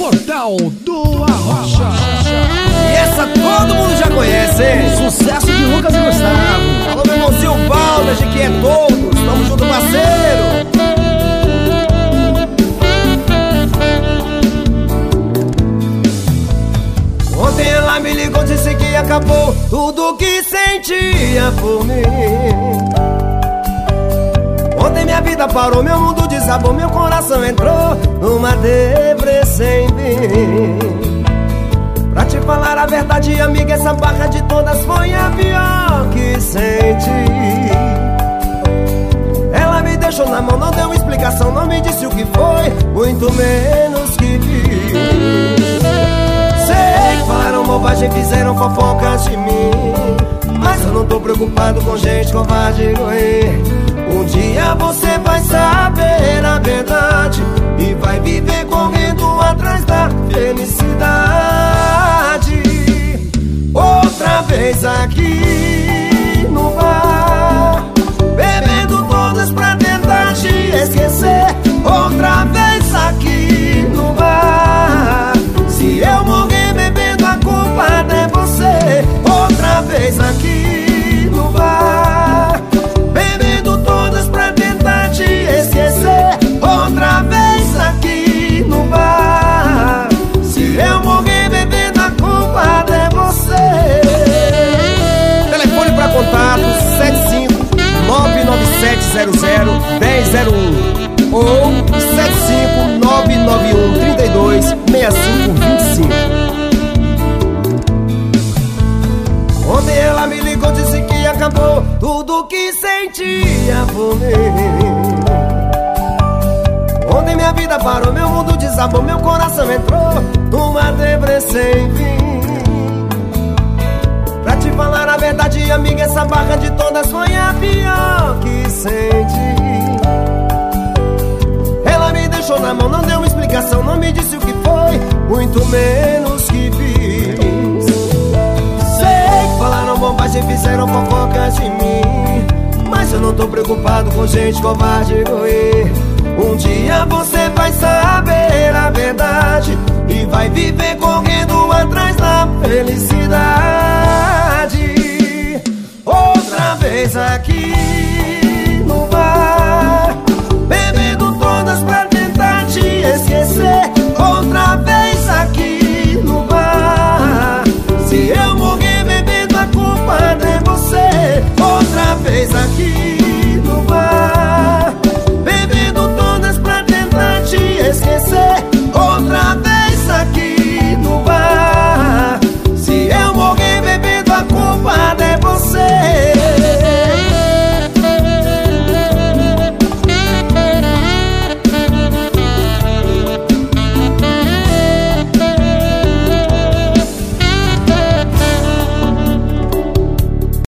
Portal do Arrocha. E essa todo mundo já conhece, hein? Sucesso de Lucas e Gustavo. Alô, meu irmãozinho Baldas, de que é todos. Tamo junto, parceiro. Ontem ela me ligou, disse que acabou tudo que sentia por mim. Vida parou, meu mundo desabou, meu coração entrou numa depressão sem. Pra te falar a verdade, amiga, essa barra de todas foi a pior que senti. Ela me deixou na mão, não deu explicação, não me disse o que foi, muito menos que vi. Sei que falaram bobagem, fizeram fofocas de mim. Mas eu não tô preocupado com gente covarde ruim. Um dia você vai saber a verdade E vai viver correndo atrás da felicidade. Outra vez aqui 75997001001 Ou 75991326525 Ontem ela me ligou, disse que acabou tudo que sentia por mim. Ontem minha vida parou, meu mundo desabou, meu coração entrou numa depressão sem fim. Pra te falar a verdade, amiga, essa barra de todas foi a pior que senti. disse o que foi, muito menos que fiz. Sei que falaram bobagem, fizeram fofocas de mim. Mas eu não tô preocupado com gente covarde e ruim. Um dia você vai saber a verdade e vai viver correndo atrás da felicidade. Outra vez aqui.